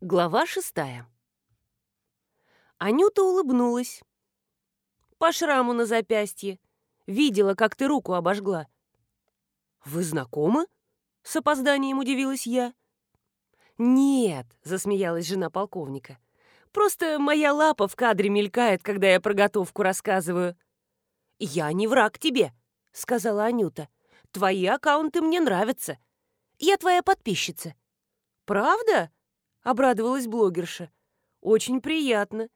Глава шестая. Анюта улыбнулась. По шраму на запястье. Видела, как ты руку обожгла. «Вы знакомы?» — с опозданием удивилась я. «Нет», — засмеялась жена полковника. «Просто моя лапа в кадре мелькает, когда я про готовку рассказываю». «Я не враг тебе», — сказала Анюта. «Твои аккаунты мне нравятся. Я твоя подписчица». «Правда?» — обрадовалась блогерша. «Очень приятно.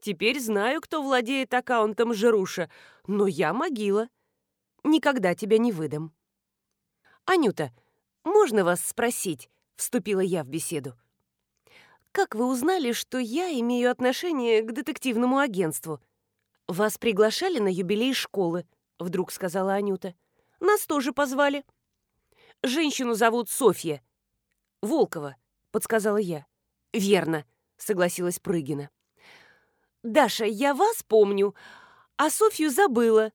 Теперь знаю, кто владеет аккаунтом Жируша, но я могила. Никогда тебя не выдам». «Анюта, можно вас спросить?» — вступила я в беседу. «Как вы узнали, что я имею отношение к детективному агентству?» «Вас приглашали на юбилей школы», — вдруг сказала Анюта. «Нас тоже позвали». «Женщину зовут Софья». «Волкова», — подсказала я. «Верно», — согласилась Прыгина. «Даша, я вас помню, а Софью забыла.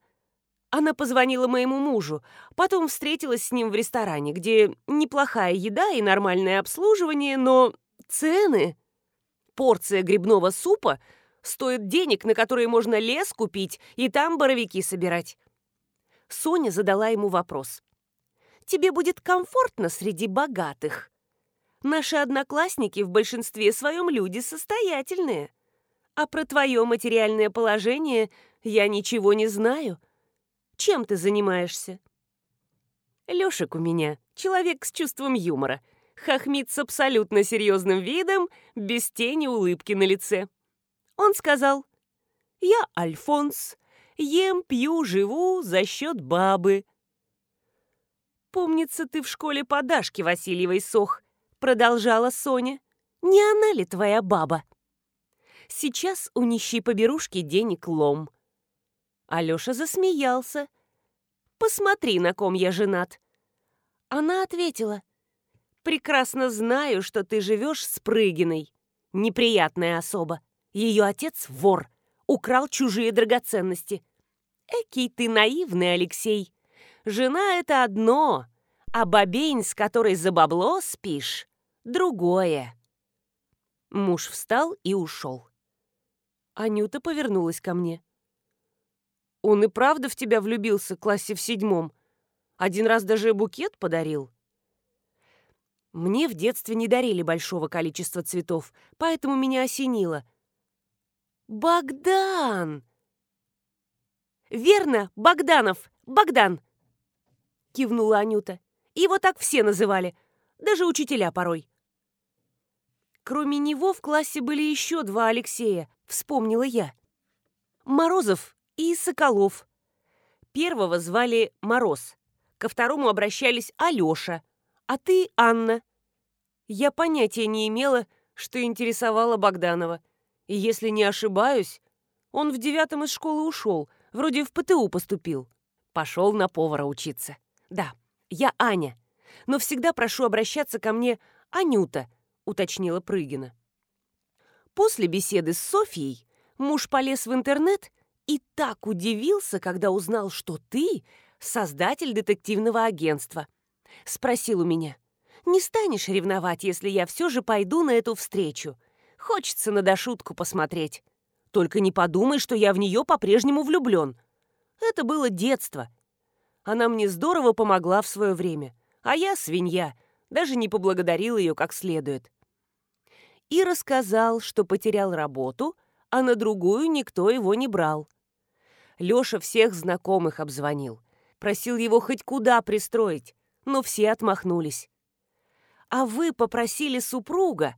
Она позвонила моему мужу, потом встретилась с ним в ресторане, где неплохая еда и нормальное обслуживание, но цены... Порция грибного супа стоит денег, на которые можно лес купить и там боровики собирать. Соня задала ему вопрос. «Тебе будет комфортно среди богатых?» Наши одноклассники в большинстве своем люди состоятельные. А про твое материальное положение я ничего не знаю. Чем ты занимаешься?» Лешек у меня человек с чувством юмора. Хохмит с абсолютно серьезным видом, без тени улыбки на лице. Он сказал, «Я Альфонс, ем, пью, живу за счет бабы». «Помнится, ты в школе по Дашке Васильевой сох», продолжала Соня. «Не она ли твоя баба?» Сейчас у нищей поберушки денег лом. Алёша засмеялся. «Посмотри, на ком я женат». Она ответила. «Прекрасно знаю, что ты живешь с Прыгиной. Неприятная особа. Ее отец вор. Украл чужие драгоценности. Экий ты наивный, Алексей. Жена — это одно, а бабень, с которой за бабло спишь, другое». Муж встал и ушел. Анюта повернулась ко мне. Он и правда в тебя влюбился в классе в седьмом. Один раз даже букет подарил. Мне в детстве не дарили большого количества цветов, поэтому меня осенило. «Богдан!» «Верно, Богданов! Богдан!» Кивнула Анюта. Его так все называли, даже учителя порой. Кроме него в классе были еще два Алексея, вспомнила я. Морозов и Соколов. Первого звали Мороз, ко второму обращались Алёша, а ты Анна. Я понятия не имела, что интересовало Богданова. И если не ошибаюсь, он в девятом из школы ушел, вроде в ПТУ поступил. Пошел на повара учиться. Да, я Аня, но всегда прошу обращаться ко мне Анюта, уточнила Прыгина. После беседы с Софией муж полез в интернет и так удивился, когда узнал, что ты создатель детективного агентства. Спросил у меня, не станешь ревновать, если я все же пойду на эту встречу? Хочется на дошутку посмотреть. Только не подумай, что я в нее по-прежнему влюблен. Это было детство. Она мне здорово помогла в свое время. А я, свинья, даже не поблагодарил ее как следует. И рассказал, что потерял работу, а на другую никто его не брал. Лёша всех знакомых обзвонил. Просил его хоть куда пристроить, но все отмахнулись. «А вы попросили супруга?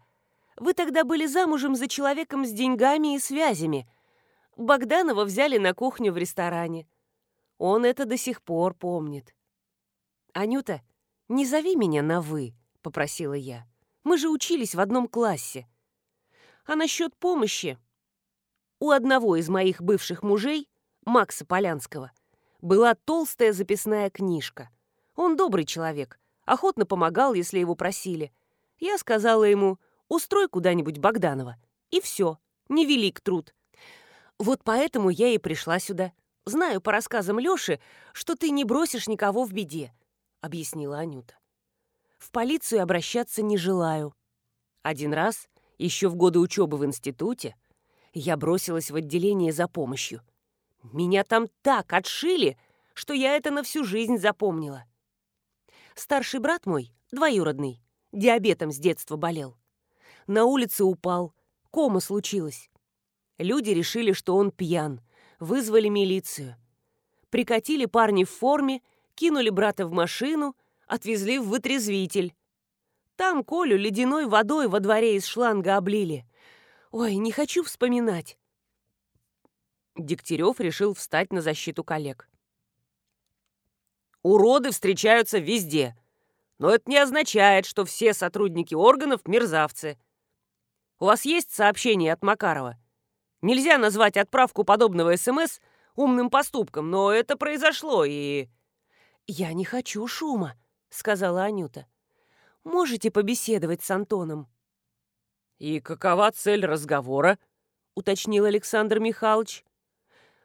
Вы тогда были замужем за человеком с деньгами и связями. Богданова взяли на кухню в ресторане. Он это до сих пор помнит. «Анюта, не зови меня на «вы», — попросила я. «Мы же учились в одном классе. А насчет помощи? У одного из моих бывших мужей Макса Полянского, была толстая записная книжка. Он добрый человек, охотно помогал, если его просили. Я сказала ему, устрой куда-нибудь Богданова. И все, невелик труд. Вот поэтому я и пришла сюда. Знаю по рассказам Лёши, что ты не бросишь никого в беде, объяснила Анюта. В полицию обращаться не желаю. Один раз Еще в годы учебы в институте я бросилась в отделение за помощью. Меня там так отшили, что я это на всю жизнь запомнила. Старший брат мой, двоюродный, диабетом с детства болел. На улице упал, кома случилась. Люди решили, что он пьян, вызвали милицию. Прикатили парни в форме, кинули брата в машину, отвезли в вытрезвитель. Там Колю ледяной водой во дворе из шланга облили. Ой, не хочу вспоминать. Дегтярев решил встать на защиту коллег. Уроды встречаются везде. Но это не означает, что все сотрудники органов мерзавцы. У вас есть сообщение от Макарова? Нельзя назвать отправку подобного СМС умным поступком, но это произошло, и... «Я не хочу шума», — сказала Анюта. «Можете побеседовать с Антоном?» «И какова цель разговора?» — уточнил Александр Михайлович.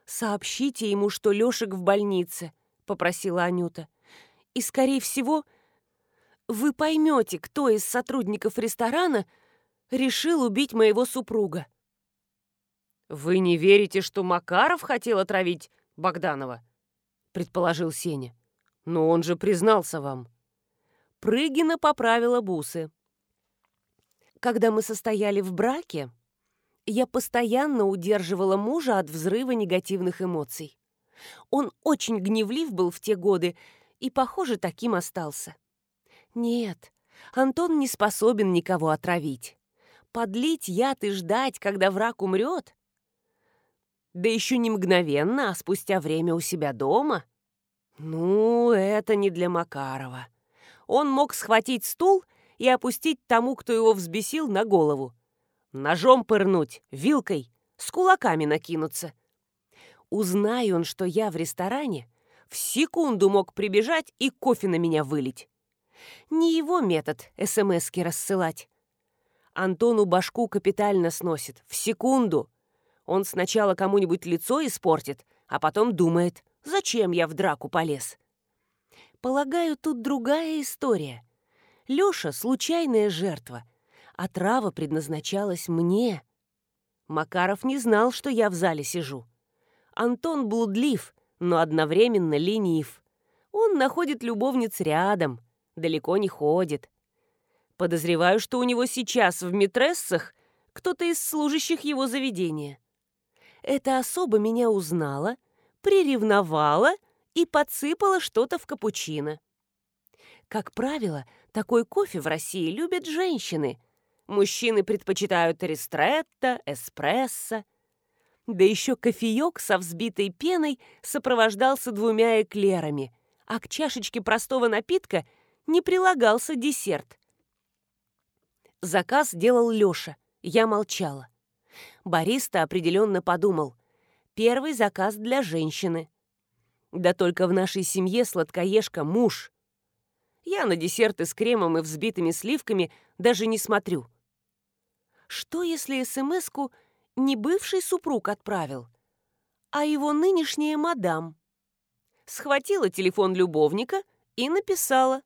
«Сообщите ему, что Лешек в больнице», — попросила Анюта. «И, скорее всего, вы поймете, кто из сотрудников ресторана решил убить моего супруга». «Вы не верите, что Макаров хотел отравить Богданова?» — предположил Сеня. «Но он же признался вам». Прыгина поправила бусы. Когда мы состояли в браке, я постоянно удерживала мужа от взрыва негативных эмоций. Он очень гневлив был в те годы и, похоже, таким остался. Нет, Антон не способен никого отравить. Подлить яд и ждать, когда враг умрет? Да еще не мгновенно, а спустя время у себя дома? Ну, это не для Макарова. Он мог схватить стул и опустить тому, кто его взбесил, на голову. Ножом пырнуть, вилкой, с кулаками накинуться. Узнай он, что я в ресторане, в секунду мог прибежать и кофе на меня вылить. Не его метод СМСки рассылать. Антону башку капитально сносит. В секунду. Он сначала кому-нибудь лицо испортит, а потом думает, зачем я в драку полез. Полагаю, тут другая история. Лёша — случайная жертва, а трава предназначалась мне. Макаров не знал, что я в зале сижу. Антон блудлив, но одновременно ленив. Он находит любовниц рядом, далеко не ходит. Подозреваю, что у него сейчас в метрессах кто-то из служащих его заведения. Эта особа меня узнала, приревновала и подсыпала что-то в капучино. Как правило, такой кофе в России любят женщины. Мужчины предпочитают ристретто, эспрессо. Да еще кофеек со взбитой пеной сопровождался двумя эклерами, а к чашечке простого напитка не прилагался десерт. Заказ делал Леша, я молчала. Бариста определенно подумал. Первый заказ для женщины. Да только в нашей семье сладкоежка муж. Я на десерты с кремом и взбитыми сливками даже не смотрю. Что, если СМС-ку не бывший супруг отправил, а его нынешняя мадам? Схватила телефон любовника и написала.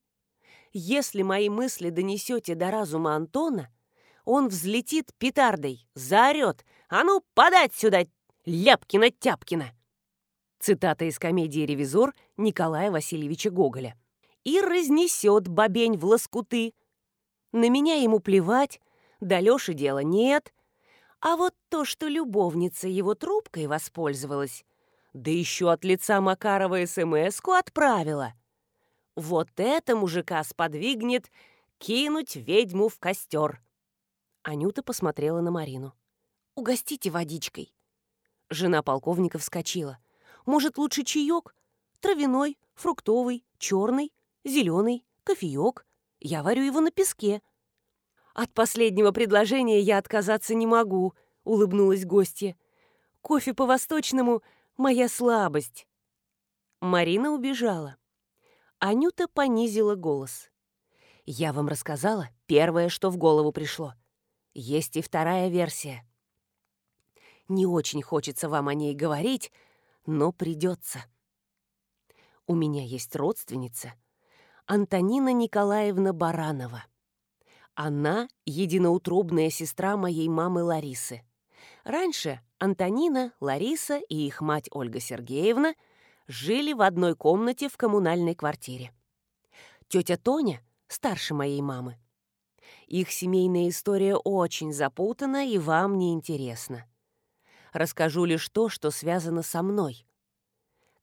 «Если мои мысли донесете до разума Антона, он взлетит петардой, заорет. «А ну, подать сюда, Ляпкина-Тяпкина!» Цитата из комедии «Ревизор» Николая Васильевича Гоголя и разнесет бобень в лоскуты. На меня ему плевать, до Лёши дела нет. А вот то, что любовница его трубкой воспользовалась, да еще от лица Макарова СМС-ку отправила. Вот это мужика сподвигнет кинуть ведьму в костер. Анюта посмотрела на Марину. «Угостите водичкой». Жена полковника вскочила. «Может, лучше чаек? Травяной, фруктовый, черный?» зеленый, кофеек. Я варю его на песке». «От последнего предложения я отказаться не могу», — улыбнулась гостья. «Кофе по-восточному — моя слабость». Марина убежала. Анюта понизила голос. «Я вам рассказала первое, что в голову пришло. Есть и вторая версия. Не очень хочется вам о ней говорить, но придется. У меня есть родственница — Антонина Николаевна Баранова. Она — единоутробная сестра моей мамы Ларисы. Раньше Антонина, Лариса и их мать Ольга Сергеевна жили в одной комнате в коммунальной квартире. Тетя Тоня старше моей мамы. Их семейная история очень запутана и вам не интересна. Расскажу лишь то, что связано со мной.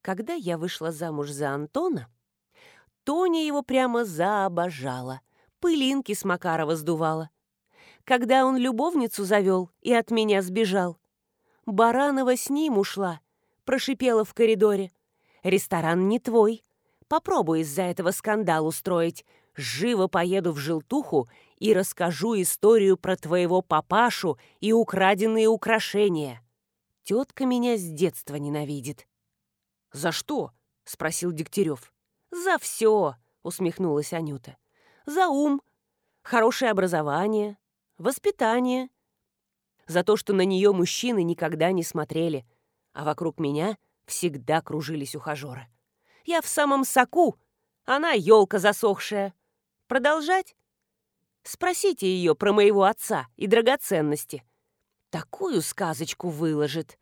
Когда я вышла замуж за Антона, Тоня его прямо заобожала, пылинки с Макарова сдувала. Когда он любовницу завел и от меня сбежал, Баранова с ним ушла, прошипела в коридоре. «Ресторан не твой. Попробуй из-за этого скандал устроить. Живо поеду в желтуху и расскажу историю про твоего папашу и украденные украшения. Тетка меня с детства ненавидит». «За что?» — спросил Дегтярев. «За все!» — усмехнулась Анюта. «За ум, хорошее образование, воспитание, за то, что на нее мужчины никогда не смотрели, а вокруг меня всегда кружились ухажеры. Я в самом соку, она елка засохшая. Продолжать? Спросите ее про моего отца и драгоценности. Такую сказочку выложит.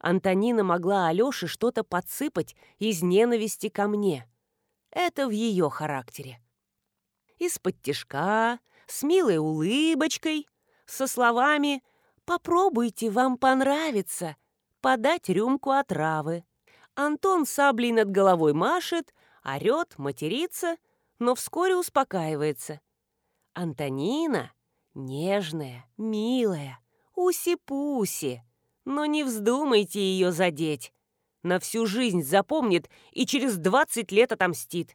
Антонина могла Алёше что-то подсыпать из ненависти ко мне. Это в ее характере. Из-под тишка, с милой улыбочкой, со словами Попробуйте, вам понравится. Подать рюмку отравы. Антон саблей над головой машет, орет, матерится, но вскоре успокаивается. Антонина нежная, милая, уси-пуси, но не вздумайте ее задеть. На всю жизнь запомнит и через двадцать лет отомстит.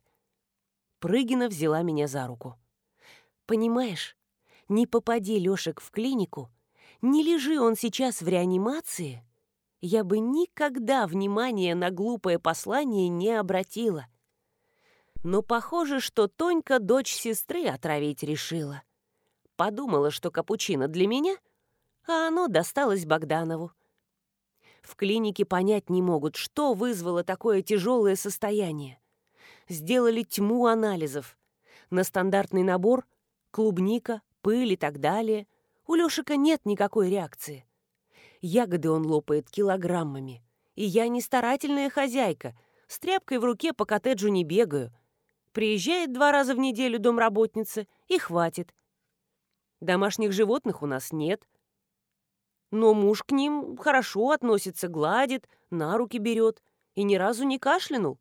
Прыгина взяла меня за руку. «Понимаешь, не попади Лешек в клинику, не лежи он сейчас в реанимации, я бы никогда внимания на глупое послание не обратила. Но похоже, что Тонька дочь сестры отравить решила. Подумала, что капучино для меня, а оно досталось Богданову. В клинике понять не могут, что вызвало такое тяжелое состояние. Сделали тьму анализов. На стандартный набор – клубника, пыль и так далее – у Лешика нет никакой реакции. Ягоды он лопает килограммами. И я не старательная хозяйка, с тряпкой в руке по коттеджу не бегаю. Приезжает два раза в неделю домработница, и хватит. Домашних животных у нас нет. Но муж к ним хорошо относится, гладит, на руки берет и ни разу не кашлянул.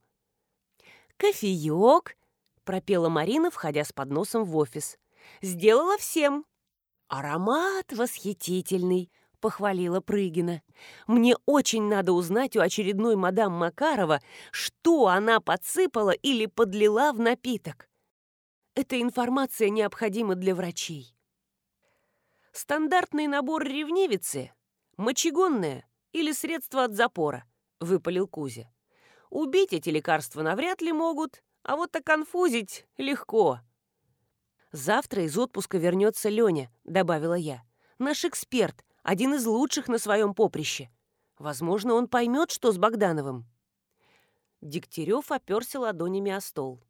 «Кофеек!» — пропела Марина, входя с подносом в офис. «Сделала всем!» «Аромат восхитительный», — похвалила Прыгина. «Мне очень надо узнать у очередной мадам Макарова, что она подсыпала или подлила в напиток. Эта информация необходима для врачей». «Стандартный набор ревнивицы, мочегонное или средство от запора», — выпалил Кузя. «Убить эти лекарства навряд ли могут, а вот оконфузить легко». «Завтра из отпуска вернется Леня», — добавила я. «Наш эксперт, один из лучших на своем поприще. Возможно, он поймет, что с Богдановым». Дегтярев оперся ладонями о стол.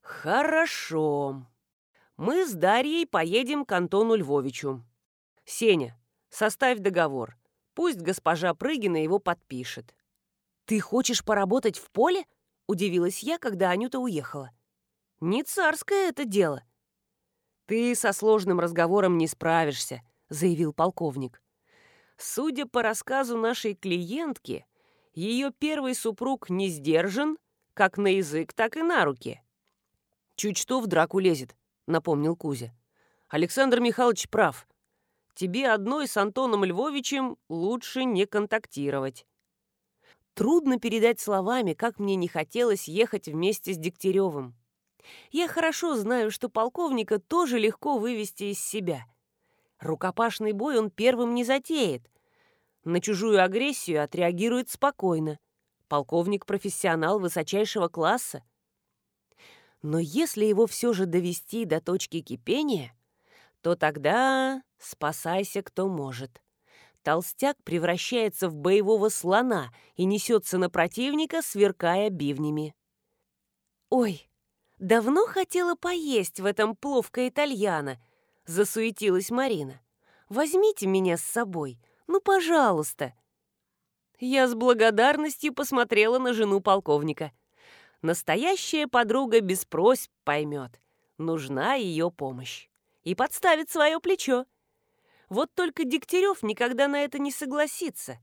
«Хорошо. Мы с Дарьей поедем к Антону Львовичу. Сеня, составь договор. Пусть госпожа Прыгина его подпишет». «Ты хочешь поработать в поле?» — удивилась я, когда Анюта уехала. «Не царское это дело. «Ты со сложным разговором не справишься», — заявил полковник. «Судя по рассказу нашей клиентки, ее первый супруг не сдержан как на язык, так и на руки». «Чуть что в драку лезет», — напомнил Кузя. «Александр Михайлович прав. Тебе одной с Антоном Львовичем лучше не контактировать». Трудно передать словами, как мне не хотелось ехать вместе с Дегтяревым. Я хорошо знаю, что полковника тоже легко вывести из себя. Рукопашный бой он первым не затеет. На чужую агрессию отреагирует спокойно. Полковник – профессионал высочайшего класса. Но если его все же довести до точки кипения, то тогда спасайся кто может. Толстяк превращается в боевого слона и несется на противника, сверкая бивнями. «Ой, Давно хотела поесть в этом пловко итальяно», Засуетилась Марина. «Возьмите меня с собой, ну, пожалуйста!» Я с благодарностью посмотрела на жену полковника. Настоящая подруга без просьб поймет. Нужна ее помощь. И подставит свое плечо. Вот только Дегтярев никогда на это не согласится.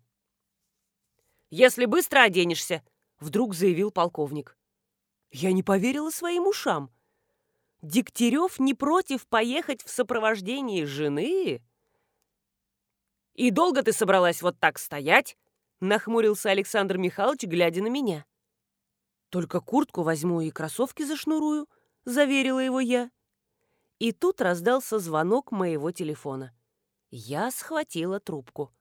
«Если быстро оденешься», — вдруг заявил полковник. Я не поверила своим ушам. Дегтярев не против поехать в сопровождении жены? «И долго ты собралась вот так стоять?» — нахмурился Александр Михайлович, глядя на меня. «Только куртку возьму и кроссовки зашнурую», — заверила его я. И тут раздался звонок моего телефона. Я схватила трубку.